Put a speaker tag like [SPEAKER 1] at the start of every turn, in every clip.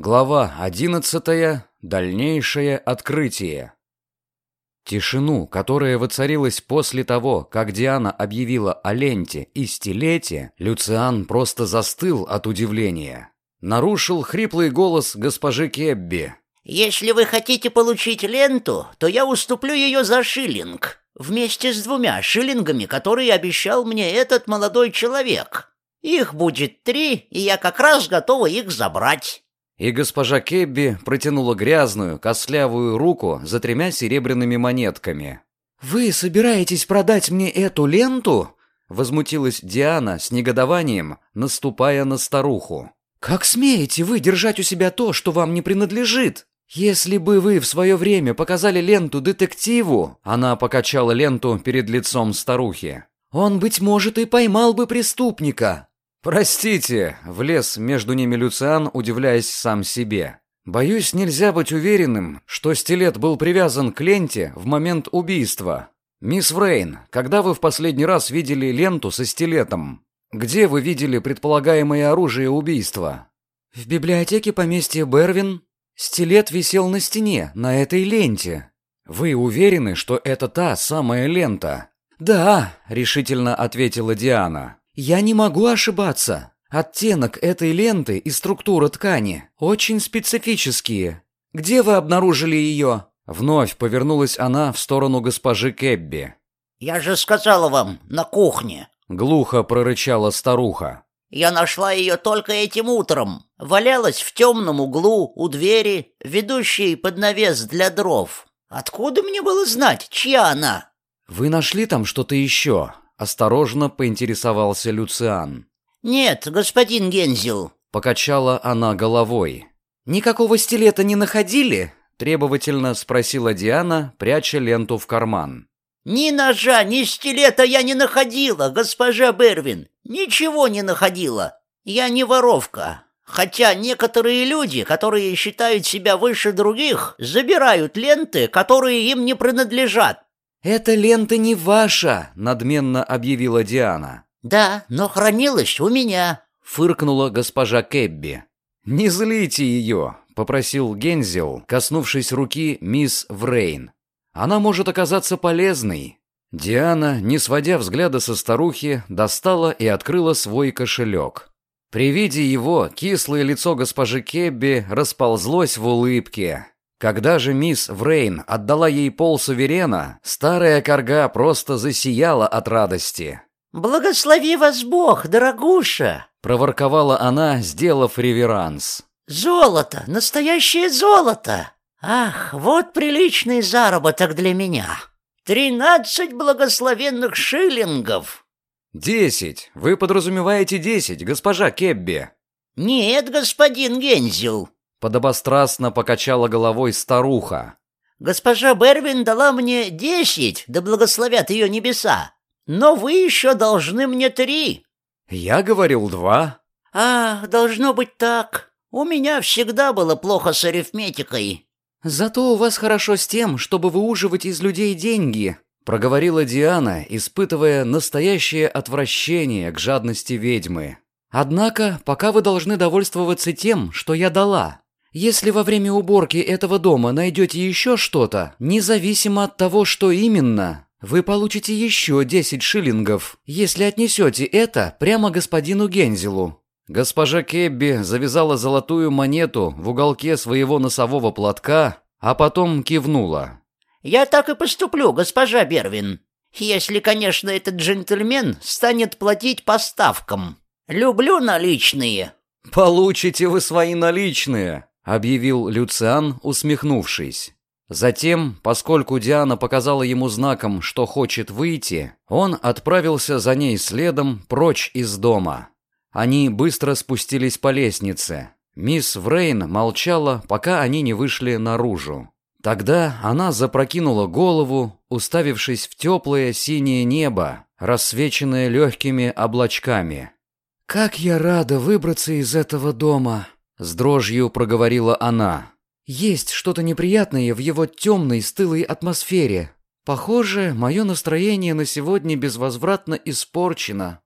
[SPEAKER 1] Глава одиннадцатая. Дальнейшее открытие. Тишину, которая воцарилась после того, как Диана объявила о ленте и стилете, Люциан просто застыл от удивления. Нарушил хриплый голос госпожи Кебби.
[SPEAKER 2] «Если вы хотите получить ленту, то я уступлю ее за шиллинг, вместе с двумя шиллингами, которые обещал мне этот молодой человек. Их будет три, и я как раз готова их забрать».
[SPEAKER 1] И госпожа Кебби протянула грязную, костлявую руку за тремя серебряными монетками. «Вы собираетесь продать мне эту ленту?» Возмутилась Диана с негодованием, наступая на старуху. «Как смеете вы держать у себя то, что вам не принадлежит? Если бы вы в свое время показали ленту детективу...» Она покачала ленту перед лицом старухи. «Он, быть может, и поймал бы преступника. «Простите», — влез между ними Люциан, удивляясь сам себе. «Боюсь, нельзя быть уверенным, что стилет был привязан к ленте в момент убийства. Мисс Врейн, когда вы в последний раз видели ленту со стилетом? Где вы видели предполагаемое оружие убийства?» «В библиотеке поместья Бервин. Стилет висел на стене, на этой ленте». «Вы уверены, что это та самая лента?» «Да», — решительно ответила Диана. Я не могу ошибаться. Оттенок этой ленты и структура ткани очень специфические. Где вы обнаружили ее? Вновь повернулась она в сторону госпожи Кэбби.
[SPEAKER 2] «Я же сказала вам, на кухне!»
[SPEAKER 1] Глухо прорычала старуха.
[SPEAKER 2] «Я нашла ее только этим утром. Валялась в темном углу у двери, ведущей под навес для дров. Откуда мне было знать, чья она?»
[SPEAKER 1] «Вы нашли там что-то еще?» Осторожно поинтересовался Люциан.
[SPEAKER 2] «Нет, господин Гензел», —
[SPEAKER 1] покачала она головой. «Никакого стилета не находили?» — требовательно спросила Диана, пряча ленту в карман.
[SPEAKER 2] «Ни ножа, ни стилета я не находила, госпожа Бервин. Ничего не находила. Я не воровка. Хотя некоторые люди, которые считают себя выше других, забирают ленты, которые им не принадлежат.
[SPEAKER 1] «Эта лента не ваша», — надменно объявила Диана.
[SPEAKER 2] «Да, но хранилась у меня», —
[SPEAKER 1] фыркнула госпожа Кэбби. «Не злите ее», — попросил Гензел, коснувшись руки мисс Врейн. «Она может оказаться полезной». Диана, не сводя взгляда со старухи, достала и открыла свой кошелек. При виде его кислое лицо госпожи Кебби расползлось в улыбке. Когда же мисс Врейн отдала ей пол суверена, старая корга просто засияла от радости.
[SPEAKER 2] «Благослови вас Бог, дорогуша!»
[SPEAKER 1] — проворковала она, сделав реверанс.
[SPEAKER 2] «Золото! Настоящее золото! Ах, вот приличный заработок для меня! Тринадцать благословенных шиллингов!»
[SPEAKER 1] «Десять! Вы подразумеваете десять, госпожа Кебби!»
[SPEAKER 2] «Нет, господин Гензел!»
[SPEAKER 1] Подобострастно покачала головой старуха.
[SPEAKER 2] «Госпожа Бервин дала мне десять, да благословят ее небеса. Но вы еще должны мне три».
[SPEAKER 1] «Я говорил два».
[SPEAKER 2] «Ах, должно быть так. У меня всегда было плохо с арифметикой».
[SPEAKER 1] «Зато у вас хорошо с тем, чтобы выуживать из людей деньги», проговорила Диана, испытывая настоящее отвращение к жадности ведьмы. «Однако, пока вы должны довольствоваться тем, что я дала. Если во время уборки этого дома найдете еще что-то, независимо от того, что именно, вы получите еще 10 шиллингов, если отнесете это прямо господину Гензелу». Госпожа Кебби завязала золотую монету в уголке своего носового платка, а потом кивнула.
[SPEAKER 2] «Я так и поступлю, госпожа Бервин. Если, конечно, этот джентльмен станет платить по ставкам. Люблю наличные».
[SPEAKER 1] «Получите вы свои наличные», объявил Люциан, усмехнувшись. Затем, поскольку Диана показала ему знаком, что хочет выйти, он отправился за ней следом прочь из дома. Они быстро спустились по лестнице. Мисс Врейн молчала, пока они не вышли наружу. Тогда она запрокинула голову, уставившись в теплое синее небо, рассвеченное легкими облачками. «Как я рада выбраться из этого дома!» С дрожью проговорила она. Есть что-то неприятное в его темной, стылой атмосфере. Похоже, мое настроение на сегодня безвозвратно испорчено.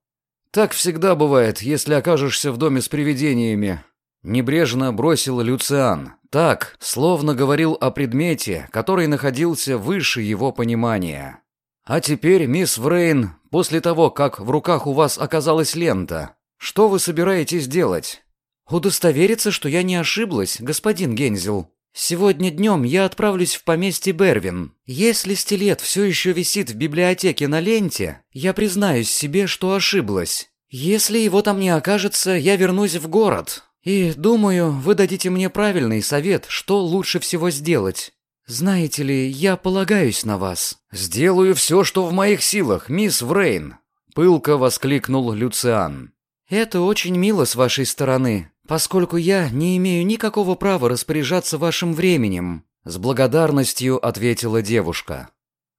[SPEAKER 1] Так всегда бывает, если окажешься в доме с привидениями. Небрежно бросил Люциан. Так, словно говорил о предмете, который находился выше его понимания. А теперь, мисс Врейн, после того, как в руках у вас оказалась лента, что вы собираетесь делать? Удостовериться, что я не ошиблась, господин Гензел. Сегодня днем я отправлюсь в поместье Бервин. Если стилет все еще висит в библиотеке на ленте, я признаюсь себе, что ошиблась. Если его там не окажется, я вернусь в город. И, думаю, вы дадите мне правильный совет, что лучше всего сделать. Знаете ли, я полагаюсь на вас. Сделаю все, что в моих силах, мисс Врейн, пылко воскликнул Люциан.
[SPEAKER 2] Это очень мило с вашей стороны, поскольку я не имею никакого права распоряжаться вашим временем,
[SPEAKER 1] с благодарностью ответила девушка.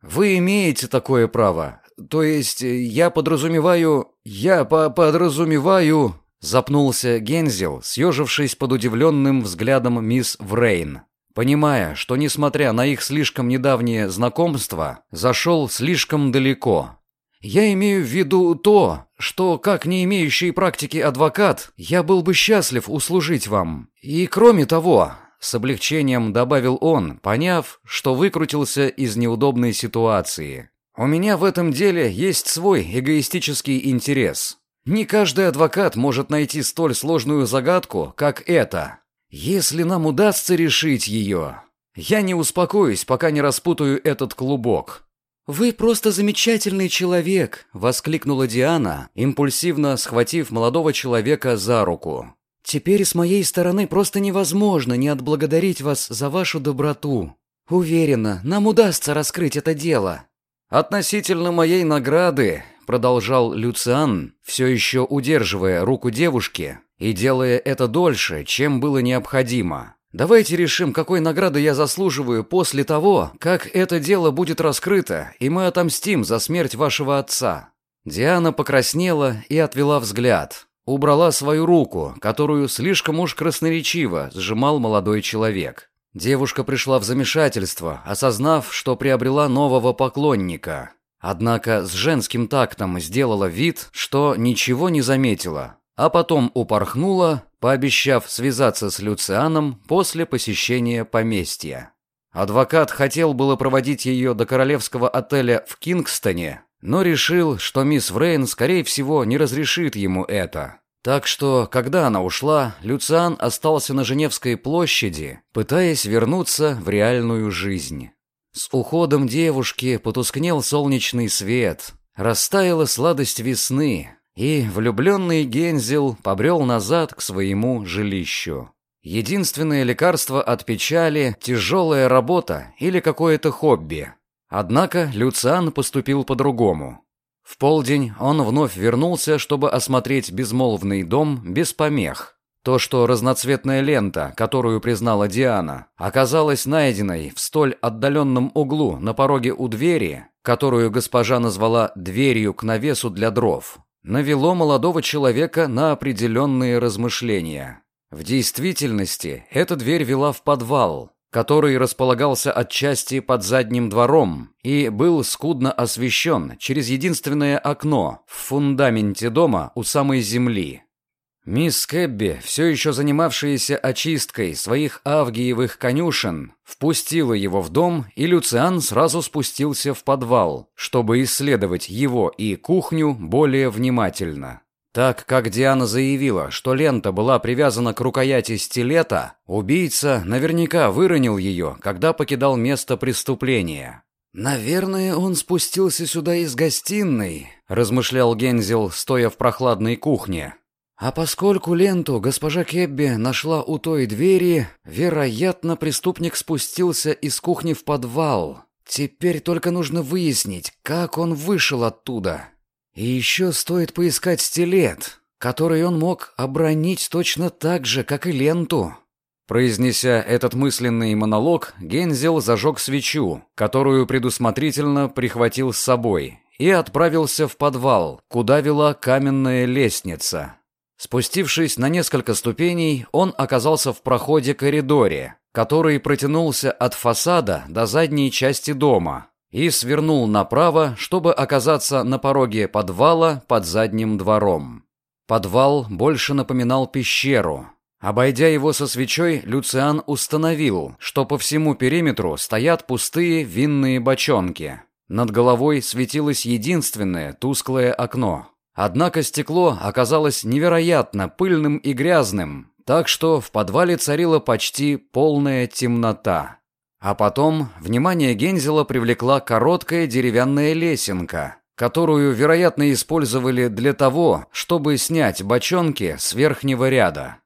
[SPEAKER 1] Вы имеете такое право. То есть я подразумеваю, я по подразумеваю, запнулся Гензел, съежившись под удивленным взглядом мисс Врейн, понимая, что несмотря на их слишком недавнее знакомство, зашел слишком далеко. Я имею в виду то, что, как не имеющий практики адвокат, я был бы счастлив услужить вам. И кроме того, с облегчением добавил он, поняв, что выкрутился из неудобной ситуации. У меня в этом деле есть свой эгоистический интерес. Не каждый адвокат может найти столь сложную загадку, как эта. Если нам удастся решить ее, я не успокоюсь, пока не распутаю этот клубок.
[SPEAKER 2] «Вы просто замечательный человек!» — воскликнула Диана, импульсивно схватив молодого человека за руку. «Теперь с моей стороны просто невозможно не отблагодарить вас за вашу доброту. Уверена, нам удастся раскрыть это дело».
[SPEAKER 1] «Относительно моей награды», — продолжал Люциан, все еще удерживая руку девушки и делая это дольше, чем было необходимо. Давайте решим, какой награды я заслуживаю после того, как это дело будет раскрыто, и мы отомстим за смерть вашего отца». Диана покраснела и отвела взгляд. Убрала свою руку, которую слишком уж красноречиво сжимал молодой человек. Девушка пришла в замешательство, осознав, что приобрела нового поклонника. Однако с женским тактом сделала вид, что ничего не заметила, а потом упорхнула, пообещав связаться с Люцианом после посещения поместья. Адвокат хотел было проводить ее до королевского отеля в Кингстоне, но решил, что мисс Врейн, скорее всего, не разрешит ему это. Так что, когда она ушла, Люциан остался на Женевской площади, пытаясь вернуться в реальную жизнь. С уходом девушки потускнел солнечный свет, растаяла сладость весны, и влюбленный Гензел побрел назад к своему жилищу. Единственное лекарство от печали – тяжелая работа или какое-то хобби. Однако Люциан поступил по-другому. В полдень он вновь вернулся, чтобы осмотреть безмолвный дом без помех. То, что разноцветная лента, которую признала Диана, оказалась найденной в столь отдаленном углу на пороге у двери, которую госпожа назвала «дверью к навесу для дров», навело молодого человека на определенные размышления. В действительности, эта дверь вела в подвал, который располагался отчасти под задним двором и был скудно освещен через единственное окно в фундаменте дома у самой земли. Мисс Кэбби, все еще занимавшаяся очисткой своих авгиевых конюшен, впустила его в дом, и Люциан сразу спустился в подвал, чтобы исследовать его и кухню более внимательно. Так как Диана заявила, что лента была привязана к рукояти стилета, убийца наверняка выронил ее, когда покидал место преступления. «Наверное, он спустился сюда из гостиной», – размышлял Гензел, стоя в прохладной кухне. А поскольку ленту госпожа Кебби нашла у той двери, вероятно, преступник спустился из кухни в подвал. Теперь только нужно выяснить, как он вышел оттуда. И еще стоит поискать стилет, который он мог обронить точно так же, как и ленту. Произнеся этот мысленный монолог, Гензел зажег свечу, которую предусмотрительно прихватил с собой, и отправился в подвал, куда вела каменная лестница. Спустившись на несколько ступеней, он оказался в проходе-коридоре, который протянулся от фасада до задней части дома, и свернул направо, чтобы оказаться на пороге подвала под задним двором. Подвал больше напоминал пещеру. Обойдя его со свечой, Люциан установил, что по всему периметру стоят пустые винные бочонки. Над головой светилось единственное тусклое окно. Однако стекло оказалось невероятно пыльным и грязным, так что в подвале царила почти полная темнота. А потом внимание Гензела привлекла короткая деревянная лесенка, которую, вероятно, использовали для того, чтобы снять бочонки с верхнего ряда.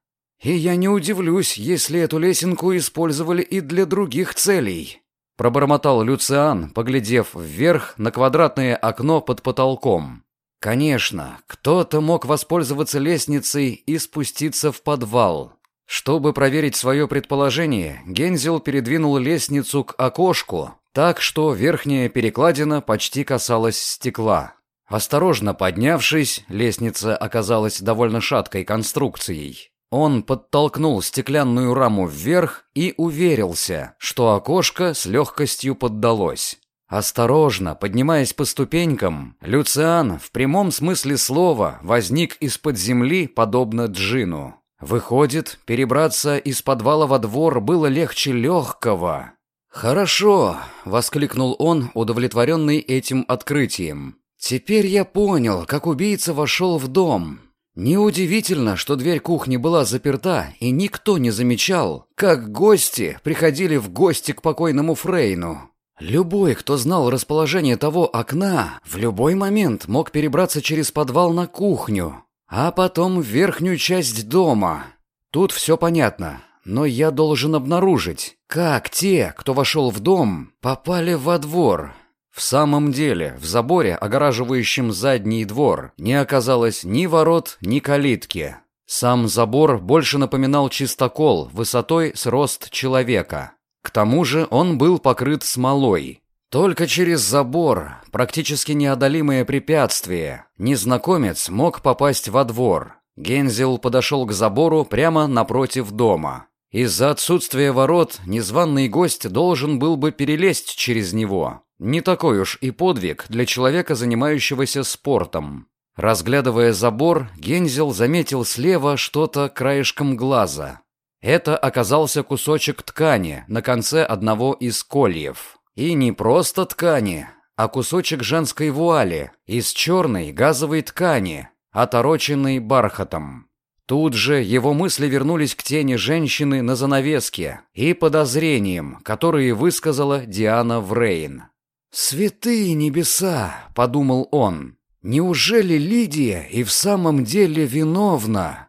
[SPEAKER 1] И я не удивлюсь, если эту лесенку использовали и для других целей. Пробормотал Люциан, поглядев вверх на квадратное окно под потолком. Конечно, кто-то мог воспользоваться лестницей и спуститься в подвал. Чтобы проверить свое предположение, Гензел передвинул лестницу к окошку, так что верхняя перекладина почти касалась стекла. Осторожно поднявшись, лестница оказалась довольно шаткой конструкцией. Он подтолкнул стеклянную раму вверх и уверился, что окошко с легкостью поддалось. Осторожно, поднимаясь по ступенькам, Люциан в прямом смысле слова возник из-под земли, подобно джину. Выходит, перебраться из подвала во двор было легче легкого. «Хорошо», — воскликнул он, удовлетворенный этим открытием. «Теперь я понял, как убийца вошел в дом. Неудивительно, что дверь кухни была заперта, и никто не замечал, как гости приходили в гости к покойному Фрейну. Любой, кто знал расположение того окна, в любой момент мог перебраться через подвал на кухню, а потом в верхнюю часть дома. Тут все понятно, но я должен обнаружить, как те, кто вошел в дом, попали во двор. В самом деле, в заборе, огораживающем задний двор, не оказалось ни ворот, ни калитки. Сам забор больше напоминал чистокол высотой с рост человека. К тому же он был покрыт смолой. Только через забор, практически неодолимое препятствие, незнакомец мог попасть во двор. Гензел подошел к забору прямо напротив дома. Из-за отсутствия ворот незваный гость должен был бы перелезть через него. Не такой уж и подвиг для человека, занимающегося спортом. Разглядывая забор, Гензел заметил слева что-то краешком глаза. Это оказался кусочек ткани на конце одного из кольев. И не просто ткани, а кусочек женской вуали из черной газовой ткани, отороченной бархатом. Тут же его мысли вернулись к тени женщины на занавеске и подозрениям, которые высказала Диана Врейн. «Святые небеса!» — подумал он. «Неужели Лидия и в самом деле виновна?»